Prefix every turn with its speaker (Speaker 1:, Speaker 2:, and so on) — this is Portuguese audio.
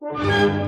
Speaker 1: Música